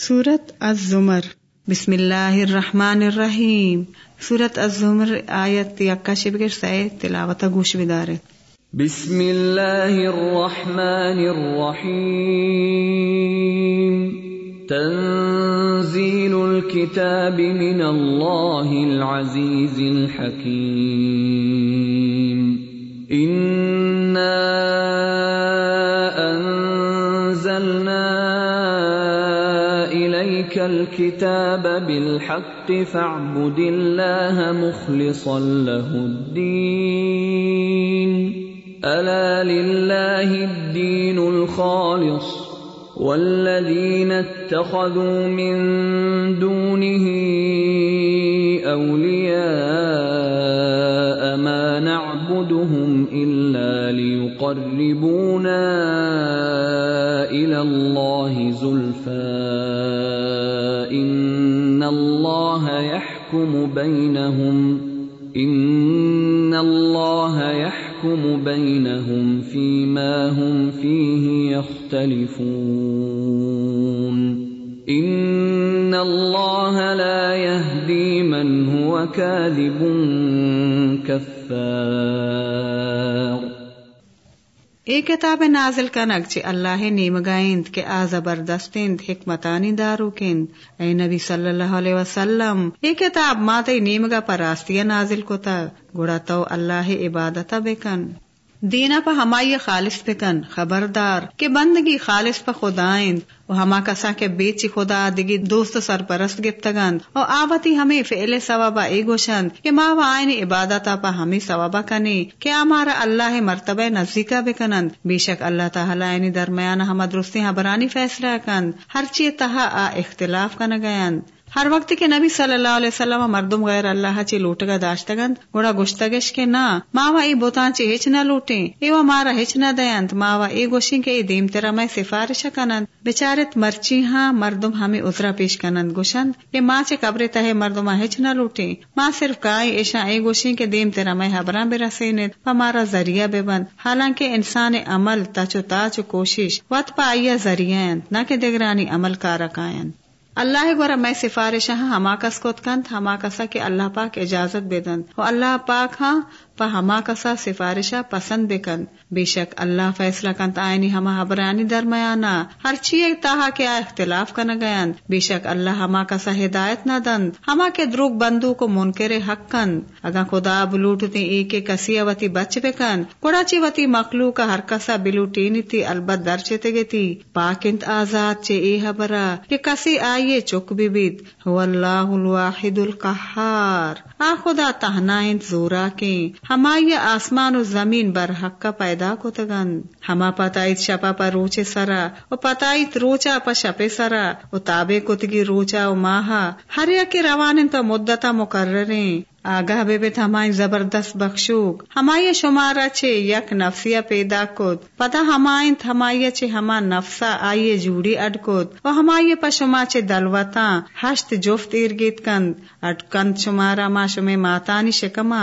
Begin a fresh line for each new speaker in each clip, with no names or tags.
سورة الزمر. بسم الله الرحمن الرحيم. سورة الزمر آية يكاش بكر سعي تلاوة قوش بداره
بسم الله الرحمن الرحيم. تنزيل الكتاب من الله العزيز الحكيم. إِنَّا الكتاب بالحق فاعبد الله مخلصا له الدين. ألا لله الدين الخالص. والذين اتخذوا من دونه أولياء ما نعبدهم إلا ليقربونا إلى الله زلفى الله يحكم بينهم ان الله يحكم بينهم فيما هم فيه يختلفون ان الله لا يهدي من هو كاذب كفار
اے کتاب نازل کنگ چی اللہ نیمگائند کے آ زبردست حکمتانی دارو کند۔ اے نبی صلی اللہ علیہ وسلم، اے کتاب ماتے نیمگا پر راستیا نازل کو تا گڑا تو اللہ عبادت بکن۔ دینا پا ہمائی خالص پکن خبردار، کہ بندگی خالص پا خدائند، و ہما کسا کے بیچ خدا دگی دوست سرپرست گفتگند اور آوتی ہمیں فعل ثوابا اے گوشند، کہ ماں و آئین عبادت پا ہمیں ثوابا کنی، کہ ہمارا اللہ مرتبہ نزدیکا بکنند بے شک اللہ تعالی درمیان ہم درستی برانی فیصلہ کند ہر چیز تہا آ اختلاف کن گیند ہر وقت کے نبی صلی اللہ علیہ وسلم مردم غیر اللہ چی لوٹگا داشتگند، گوڑا گشتگش کے نا، ماوا ای بوتان چی ہچ نہ لوٹیں، ایوا مارا ہچ نہ دینت ماوا ای گوشیں کے ای دیم تیرا میں سفارش کنند۔ بچارت مرچی ہاں مردم ہمیں اترا پیش کنند، گوشند۔ کہ ماں چے قبر تہ مردما ہچ نہ لوٹیں۔ ماں صرف کائی ایشا ای گوشیں کے دیم تیرا میں حبراں برسینت مارا ذریعہ بے بند۔ حالانکہ انسان عمل تاچو تاچو کوشش وط پا آئیا ذریعہ نہ کہ دگرانی عمل کارکائن اللہ گورا، میں سفارش ہاں ہما کس کو کنت ہما کسا کے اللہ پاک اجازت بے دن اللہ پاک ہاں پا ہما کسا سفارشا پسند بکن بے شک اللہ فیصلہ کنت آئینی ہما حبرانی درمیانا ہر چیز تاہا کیا اختلاف کن گیند بے شک اللہ ہما کسا ہدایت نہ دن ہما کے دروگ بندو کو منکر حق کن اگا خدا بلوٹتی ایک کسی وتی بچ بکن کڑا چی وتی مخلوق کا ہر کسا بلوٹینی تھی، البت در چتے گی پاک انت آزاد چے اے حبرا کہ کسی آئیے چک بھی بید ہو اللہ الواحد القہار. آ خدا تہنائیں زورا کے. ہمائی آسمان و زمین بر حق کا پیدا کو تگن ہما پتائیت شپا پر روچے سرا. و پتائیت روچا پا شپے سرا. و تابے کتگی روچا و ماہا. ہر یک روانن تو مدتا مقرریں. آگاہ بے بیت ہمائی زبردست بخشوک۔ ہمائی شمارا چھے یک نفسیا پیدا کت پتا ہمائن ہمائی چھے ہما نفسا آئیے جوڑی اڈ کت و ہمائی پا شما چھے دلوتا ہشت جفت ارگیت کند۔ اڈ کند شمارا ما شمے ماتانی شکما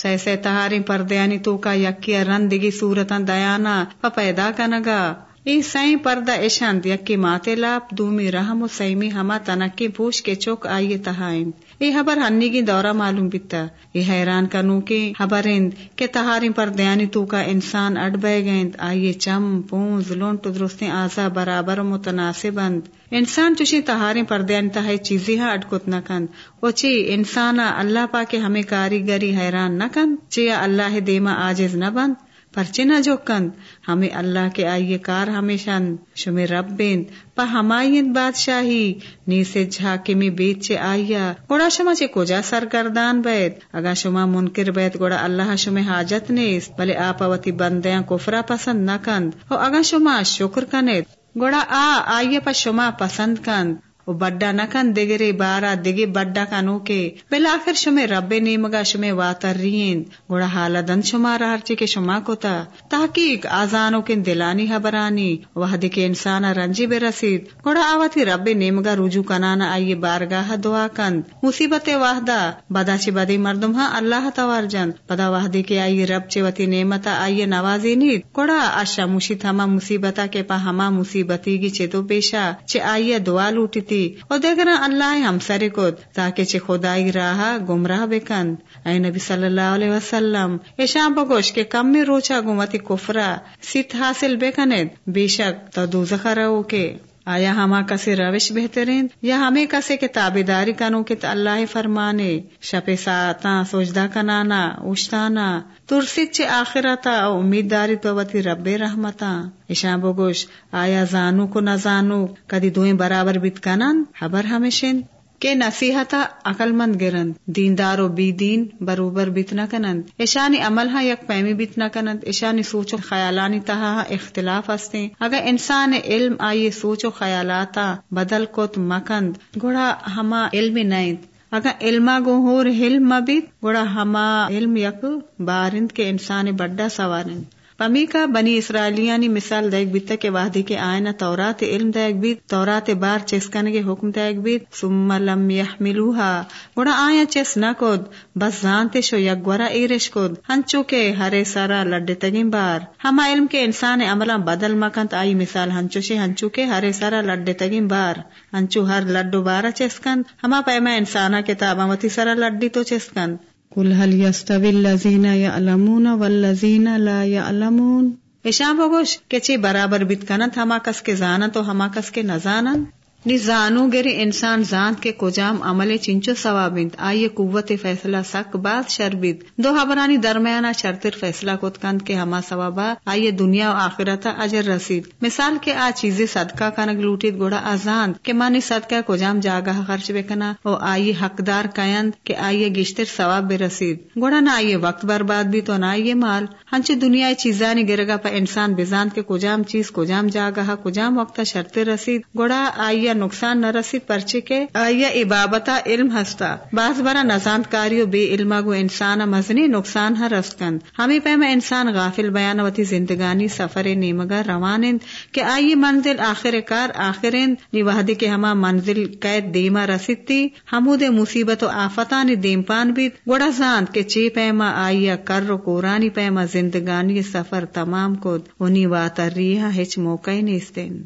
سہ سہ تہاری پردیانی تو کا یکی رندگی صورتا دیانا۔ پا پیدا کنگا ای سائیں پردہ اشانت یکی ماتے لاپ دومی رحم و سیمی ہما تنکی پوش کے چوک آئیے تہائیں ای حبر ہنی کی دورہ معلوم بیتا ای حیران کنو کے حبر اند کہ تہاری پر دیانی تو کا انسان اڈ بے گیند آئیے چم پونز لونٹ درستیں آزا برابر متناسب اند انسان چوشی تہاری پر دیانی تہائی چیزی ہاں اڈکت نہ کند او چی انسانا اللہ پا کے ہمیں کاریگری حیران نہ کند چیا اللہ دیما آجز نہ بند پرچے نہ جو کند، ہمیں اللہ کے آئیے کار ہمیشہ شمے رب بیند۔ پا ہمائین بادشاہی نی سے جھاکمی بیت چے آئیا گوڑا شما چے کجا سرگردان بیت؟ اگا شما منکر بیت، گوڑا اللہ شما حاجت نیست۔ بلے آپا وتی بندیاں کفرا پسند نہ کند۔ او اگا شما شکر کنید۔ گوڑا آ، آئیے پا شما پسند کند۔ و بڈا نکن دگرے بارا، دگے بڈا کنو کے۔ بلاخر شمے رب نیمگا شمے واتر رین گوڑا حالا دن شما رہرچے کے شما کو تا تحقیق آزانو کے دلانی حبرانی۔ وحد کے انسان رنجی بے رسید۔ گوڑا آواتی رب نیمگا رجوع کنانا آئیے بارگاہ دعا کند۔ مصیبت وحدہ۔ بدا چی بدی مردم ہاں اللہ توار جند بدا وحدی کے آئیے رب چے وتی نعمتا آئیے نوازی نید۔ گوڑا اشا مشی تھما مصیبتا کے پا ہما مصیبتی گی چے تو پیشا۔ چے آئیے دعا لوٹی اور دیکھ رہا اللہ ہم سرے کو تاکہ چھ خدائی راہ گمراہ بکند۔ اے نبی صلی اللہ علیہ وسلم ایشان بگوش کے کم میں روچا گمتی کفرا ست حاصل بکند۔ بے شک تو دوزخ رہو کے۔ آیا ہما کسی روش بہترین یا ہمیں کسی کے تابے داری کنو کہ اللہ فرمانے؟ شپ ساتا سوچدہ کنانا اشتانا ترسی چے آخرتا امید داری تو وتی رب رحمتا ایشان بگوش، آیا زانو کو نہ زانو؟ کدی دوئیں برابر بیت کنن خبر ہمیشن کہ نصیحتا عقل مند گرند، دیندار و بی دین بروبر بیتنا کنند. ایشانی عمل ہاں یک پیمی بیتنا کنند. ایشانی سوچ و خیالانی تہا اختلاف ہستے. اگر انسان علم آئیے سوچ و خیالاتا بدل کت مکند، گوڑا ہما علم نیند اگر علما گوہور علم مبید، گوڑا ہما علم یک بارند کے انسان بڑا سوارند. پمی کا بنی اسرائیلیانی مثال دیکھ بیتا کے وحدی کے آئینہ تورات علم دیکھ بیت، تورات بار چسکن کے حکم دیکھ بیت، ثم لم یحملوها گوڑا آیا چس نہ کود، بس زانتے شو یک گورا ایرش کود۔ ہنچو کے ہرے سارا لڈے تگیم بار۔ ہما علم کے انسان عملہ بدل مکنت آئی مثال ہنچو شے ہنچو کے ہرے سارا لڈے تگیم بار۔ ہنچو ہر لڈو بارا چسکن ہما پیما انسانا کتابا وتی سارا لڈی تو چسکن کل حل يستوي الذين يعلمون والذين لا يعلمون؟ ایشان بگوش کہ چی برابر بیت کنت ہما کس کے زانت تو ہما کس کے نزانن نی زانو گری انسان زانت کے کجام عمل چنچو ثوابند آئیے قوت فیصلہ سک بات شربید دو حبرانی درمیانہ شرطر فیصلہ کت کند کے ہما ثوابا۔ آئیے دنیا و آخرتا اجر رسید۔ مثال کے آ چیزیں صدقہ کنگ لوٹید گوڑا آزان کہ مانی صدقہ کجام جاگہ خرچ بکنا او آئیے حقدار کیند کہ آئیے گشتر ثواب بے رسید۔ گوڑا نہ آئیے وقت برباد بھی تو نہ آئیے مال۔ ہنچ دنیا چیزانی گرگا پا انسان بزاند کے کجام چیز، کجام جاگہ، کجام وقت شرط رسید۔ گوڑا آئیے نقصان نہ رسید پرچے کے آئیے عبابتا علم ہستا۔ بعض برا نزانت کاریو بے علما گو انسان مزنی نقصان ہر رسکند ہمیں پیما انسان غافل بیان وتی زندگانی سفر نیمگا روانند کہ آئیے منزل آخر کار آخرند نی وحدی کے ہما منزل قید دیما رسید تی ہمود مصیبت و آفتان دیم پان بھی گوڑا زاند کے چی پیما آئیا کر رو قرانی پیما زندگانی سفر تمام کو انہی واتا ریحا ہچ موقع نیستین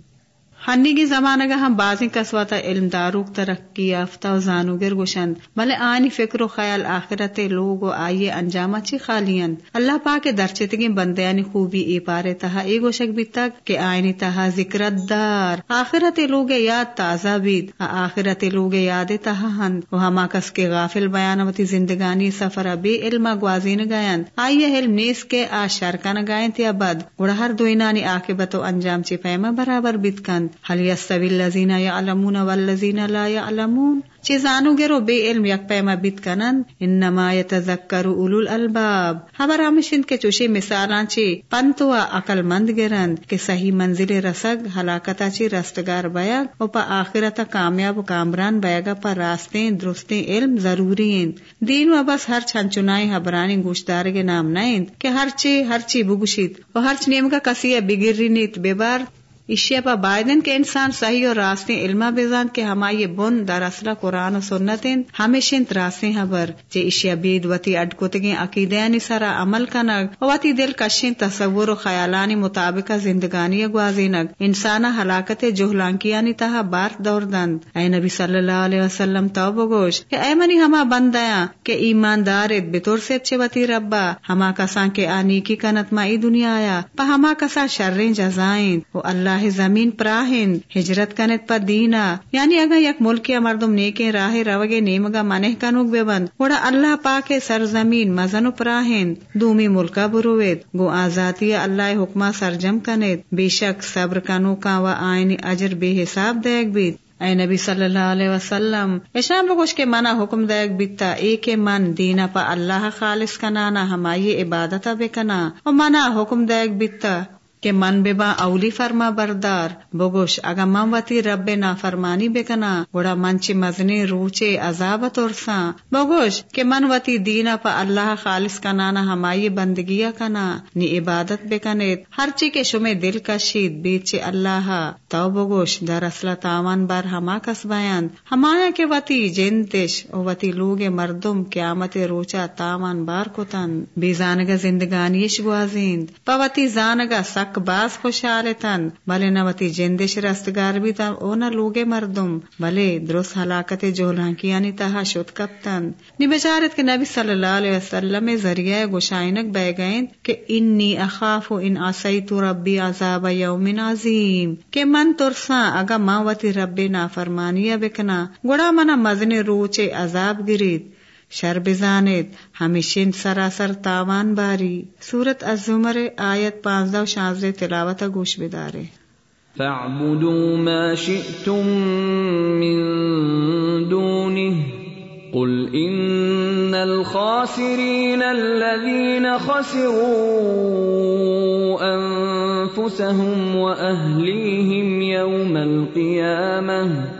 ہنی کی زمانہ کا ہم بازی کسواتا علم داروک ترقی یافتہ و زانوگر گوشند۔ ملے آنی فکر و خیال آخرت لوگ و آئیے انجامہ چی خالیند۔ اللہ پاک درچتگی بندیانی خوبی ای پارے تہا۔ ای گوشک بھی تک کہ آئینی تہا ذکرت دار۔ آخرت لوگ یاد تازہ بید۔ آخرت لوگ یاد تہا ہند۔ و ہما کس کے غافل بیانوتی زندگانی سفر بے علم گوازین گایند۔ آئیے علم نیس کے آ شرکن گائن تیا بد۔ گڑا ہر دوینانی آقبت و انجام چی پیما برابر بید کند۔ هل يستوي الذين يعلمون والذين لا يعلمون چی زانو گرو بے علم یک پیما بیت کنن؟ انما یتذکر اولو الالباب. خبر ہمشند کے چوشی مثالان چی پنتو عقل مند گرند کہ صحیح منزل رسگ ہلاکتا چی رستگار بیگ و پا آخرتا کامیاب و کامران بیگا پا راستیں درستیں علم ضروری ہیں دین و بس ہر چھنچنائی حبرانی گوشدار کے نام نائند کہ ہر چی ہر چی بگوشید. و ہر چی نیم کا کسی بگری نیت بے بار اشیا پا بائدن کے انسان صحیح اور راستے علما بیزان کے ہمائی بن در اصلہ قرآن و سنتیں ہمیشہ راستے حبر جے اشیا بید وتی اڈکتگیں عقیدیانی سرا عمل کنگ وتی دل کشیں تصور و خیالانی مطابق زندگانی گوازینگ انسان ہلاکت جوہلانکیانی تہا بار دور دند۔ اے نبی صلی اللہ علیہ وسلم تو بگوش کہ اے منی ہما بندیاں کہ ایماندار بطور سے اچھے وتی ربا ہما کسان کے آنی کی کنت ما ای دنیا آیا پا ہما کسا شریں جزائیں۔ و اللہ راہ زمین پراہند ہجرت کنت پر دینا۔ یعنی اگر یک ملک یا مردم نیکے راہ روگے نیمگا منہ کنوگ بے بند گوڑا اللہ پاک سرزمین مزن پراہند دومی ملکا بروید، گو آزادی اللہ حکمہ سرجم کنت بے شک صبر کنو کا و آئینی اجر بے حساب دیکھ بید۔ اے نبی صلی اللہ علیہ وسلم ایشان بگوش کے منا حکم دیکھ بیتا ایک من دینا پا اللہ خالص کنانا، ہمائی عبادتا بے کنا۔ و منا حکم دیکھ بیتا کہ من بے با اولی فرما بردار، بگوش اگا من وتی رب نا فرمانی بکنا گوڑا منچی مزنی روچے عذاب ترسا بگوش کہ من وتی دینا پا اللہ خالص کنانا ہمائی بندگیا کنا، نی عبادت بکنیت ہر چی کے شمے دل کشید بیچے اللہ۔ تو بگوش در اصل تاوان بار ہما کس بیان۔ ہمایا کے وتی جنتش او وتی لوگ مردم قیامت روچا تاوان بار کتن۔ بے زانگا زندگانیش گوازیند۔ پوتی زانگا سک باز خوشحال تن بلے نہ وتی جندش رستگار بھی تن او نہ مردم بلے درست ہلاکت جولہاں کی یعنی تہا شد کپتن نی بچارت کے نبی صلی اللہ علیہ وسلم ذریعہ گشائنک بہ گئیں کہ انی اخاف ان آسیت ربی عذاب یوم عظیم کہ من ترساں اگا ماں وتی رب نافرمانیہ بکنا گڑا منا مزن روچے عذاب گرید شر بزانید ہمیشن سراسر تاوان باری۔ سورت الزمر آیت پانزدہ و شانزدہ تلاوت گوش بدارے۔
فاعبدوا ما شئتم من دونه، قل ان الخاسرين الذين خسروا انفسهم واهليهم يوم القيامه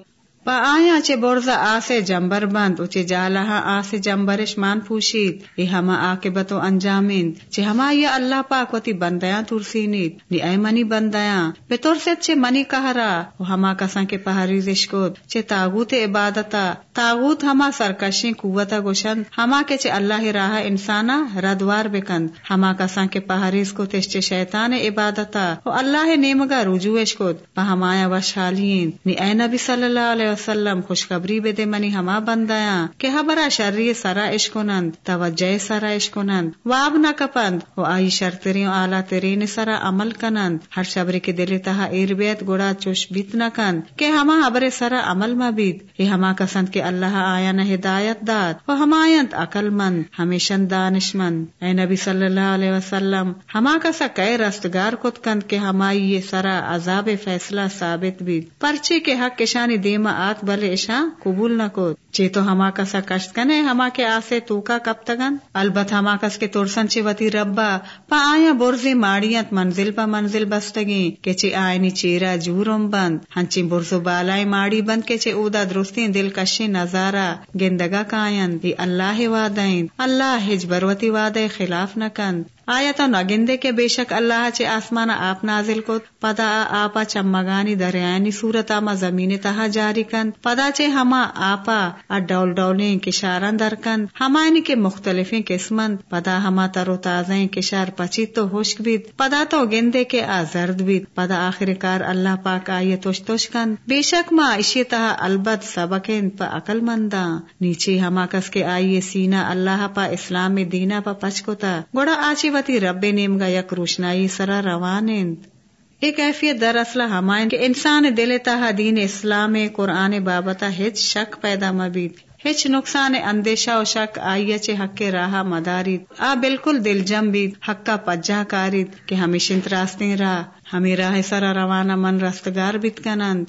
پا آیا چے برزا آسے جمبر بند اچے جالہا آسے جمبرش مان پوشید۔ ای ہما آکبتو انجامین۔ چے ہما یا اللہ پاک وتی بندیاں ترسینید نی اے منی بندیاں۔ بے ترسید چے منی کہرا و ہما کسان کے پہریزش کود چے تاغوت عبادتا۔ تاغوت ہما سرکشیں قوتا گوشند۔ ہما کے چے اللہ راہ انسانا ردوار بکند۔ ہما کسان کے پہریز کو تش چے شیطان عبادتا۔ و اللہ نیمگا رجوعش کود پا ہمایا وشحالین نی اے نبی صلی اللہ علیہ وسلم خوشخبری بے دے منی ہما بندیاں، کہ ہبرا شرری سرا اشکنند توجہ سرا اشکنند واب نہ کپند و آئی شر تری ترین سرا عمل کنند، ہر شبری کے دل تہا ایر بیت گڑا چوش بیت نہ کند، کہ ہما حبر سرا عمل ما یہ ہما کسند کے اللہ آیا نہ ہدایت داد و ہمایت عقل مند ہمیشن دانش مند، اے نبی صلی اللہ علیہ وسلم، ہما کسا کئے رستگار کت کند، کہ ہمائی یہ سرا عذاب فیصلہ ثابت بیت پرچے کے حق کشانی دیما آت بلے ایشا قبول نہ کو چے تو ہما کسا کشت کنے، ہما کے آسے تو کا کب تگن؟ البت ہما کس کے ترسن چے وتی ربا۔ پا آیا برزی ماڑیت منزل پا منزل بستگی۔ کہ چے آئینی چیرا جورم بند۔ ہنچی برزو بالائی ماڑی بند کے چے اودا درستین دل کشی نظارہ۔ گندگا کائن۔ دی اللہ وعدائن اللہ ہج بروتی وعدے خلاف نہ کند۔ آیا تو نگندے کے بے شک اللہ چے آسمان آپ نازل کو پدا آپا چمگانی دریانی صورت آما زمین تہا جاری کن۔ پدا چے ہما آپا ڈول ڈولیں کشارن درکن ہمائنی کے مختلف قسمن۔ پدا ہما ترو تازہ کشار پچی تو ہوشک بیت پدا تو گندے کے آزرد بیت پدا آخر کار اللہ پاک آئیے توش توش کن۔ بے شک ما اشی تہا البت سبکن پا عقل مندا نیچے ہما کس کے آئیے سینا اللہ پا اسلام دینا پا پچکوتا۔ گوڑا آچی وتی رب نیم گا یک روشنائی سرا روانند ایک ایفیت در اصل ہمائن کہ انسان دل تہا دین اسلام قرآن بابتا ہچ شک پیدا مبید۔ ہچ نقصان اندیشہ و شک آئیے چے حق کے راہ مدارید۔ آ بالکل دل جم بید، حق کا پجا کارید کہ ہمیشن راستیں راہ، ہمیں راہ سرا روانہ من رستگار بیت کنند۔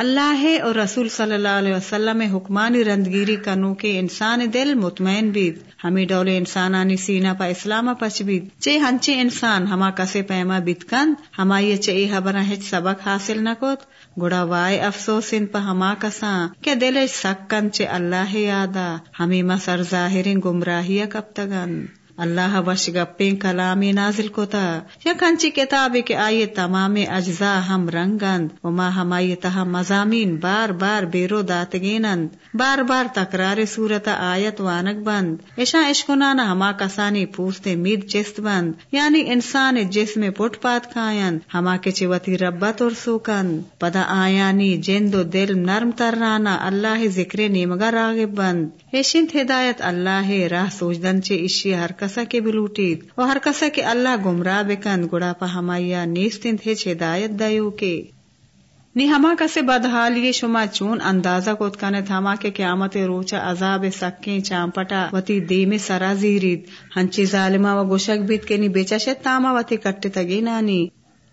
اللہ اور رسول صلی اللہ علیہ وسلم حکمانی رندگیری کنو کے انسان دل مطمئن بید۔ ہمیں ڈولے انسانانی سینا پا اسلام پچ بید۔ چے ہنچے انسان ہما کسے پیما بیت کن ہما یہ چے حبرہ ہچ سبق حاصل نہ کت گڑا وائے افسوس ان پا ہما کساں کہ دل سکن چے اللہ یادا ہمیں مسر ظاہرین گمراہی کب تگن اللہ وش گپیں کلامی نازل کو تا یا کنچی کتاب کے آئیے تمام اجزاء ہم رنگند وما ہمائی تہا مزامین بار بار بیرو دات گینند بار بار تکرار صورت آیت وانک بند۔ ایشا اشکنانا ہما کسانی پوستے مید چست بند۔ یعنی انسان جسم پٹ پات کھائند ہما کے چوتی ربت اور سوکند پدا آیانی جند و دل نرم ترانا اللہ ذکر نیمگا راغب بند۔ ایشنت ہدایت اللہ راہ سوچدن چے اشی ہر کسا کے بلوٹید و ہر کسا کے اللہ گمراہ بکند۔ گڑا پا ہمایا نیستند ہچ ہدایت دیو کے۔ نی ہما کسے بدحالی شما چون اندازہ کو اتکانت ہما کے قیامت روچا عذاب سکیں چامپٹا وتی دی میں سرا زیرید ہنچی ظالمہ و گوشک بیت کے نی بیچا شد تاما وتی کٹی تگی نانی۔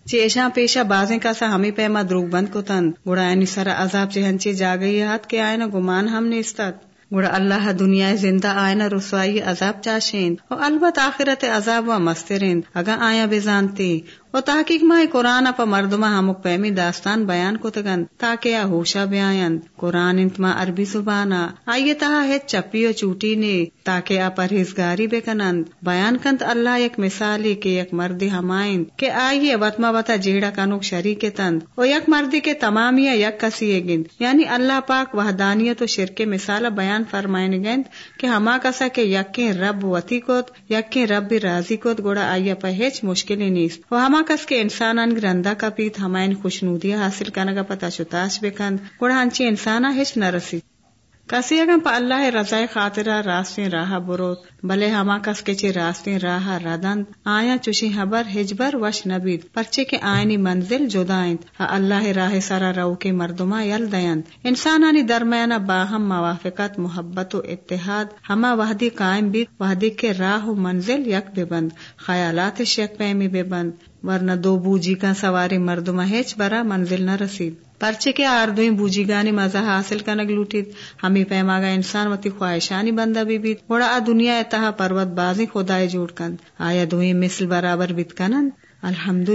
چیشاں پیشا بازیں کا سا ہمیں پیما دروگ بند کو تن گڑا اینی سرا عذاب چہنچے جا گئی ہاتھ کے آئے نا گمان ہم نے استاد گڑا اللہ دنیا زندہ آئین رسوائی عذاب چاشین، اور البت آخرت عذاب و مسترین، اگا آیا بزانتی و تحقیق ماہ قرآن پا مردمہ ہمک پیمی داستان بیان کو تگن تاکہ یا ہوشا بیان قرآن انتما عربی زبانا، آئیے تہا ہے چپی و چوٹی نے تاکہ آپ پرہیزگاری بے کنند بیان کنت اللہ ایک مثالی کے یک مردی ہمائن کہ آئیے وطما وطا جیڑا کنوک شریک تند و یک مردی کے تمامی یک کسی گند۔ یعنی اللہ پاک وحدانیت و شرک مثال بیان فرمائن گند کہ ہما کسا کے یکیں رب وتی کوت یکیں رب راضی کوت گوڑا آئیے پہ ہیچ مشکلی نیست۔ و ہما کس کے انسان ان گرندا کا پیت ہمائن خوشنودی حاصل کرنے کا پتا شتاش بکند گوڑا ہنچی انسانا ہچ نہ رسی کسی اگم پا اللہ رضا خاطرہ راستیں راہ بروت بلے ہما کس کے چے راستیں راہ ردند آیا چوشی حبر ہجبر وش نبید، پرچے کے آئینی منزل جدائند، ہا اللہ راہ سارا رو کے مردما یل دیند انسانانی درمیان باہم موافقت، محبت و اتحاد، ہما وحدی قائم بھی وحدی کے راہ و منزل یک بے بند خیالات شک پیمی بے بند ورنہ دو بوجی کا سواری مردما ہیچ برا منزل نہ رسید۔ پرچے کے آردویں بوجی گانی مزہ حاصل کنگ لوٹید ہمیں پیما گا انسان وتی خواہشانی بندہ بھی بیت بڑا آ دنیا اتہا پروت بازی خدای جوڑ کند۔ آیا دوئی مثل برابر بیت کنند۔ الحمد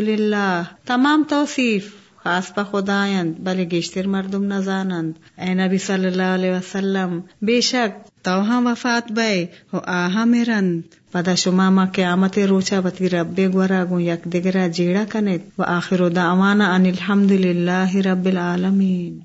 تمام توصیف خاص پا خدایند، بلے گیشتر مردم نزانند اے نبی صلی اللہ علیہ وسلم، بے شک توہاں وفات بے ہو آہا میرند۔ پدا شما ما قیامت روچا بتی رب گورا گو یک دگرا جیڑا کنت و آخر دعوانا ان الحمد للہ رب العالمین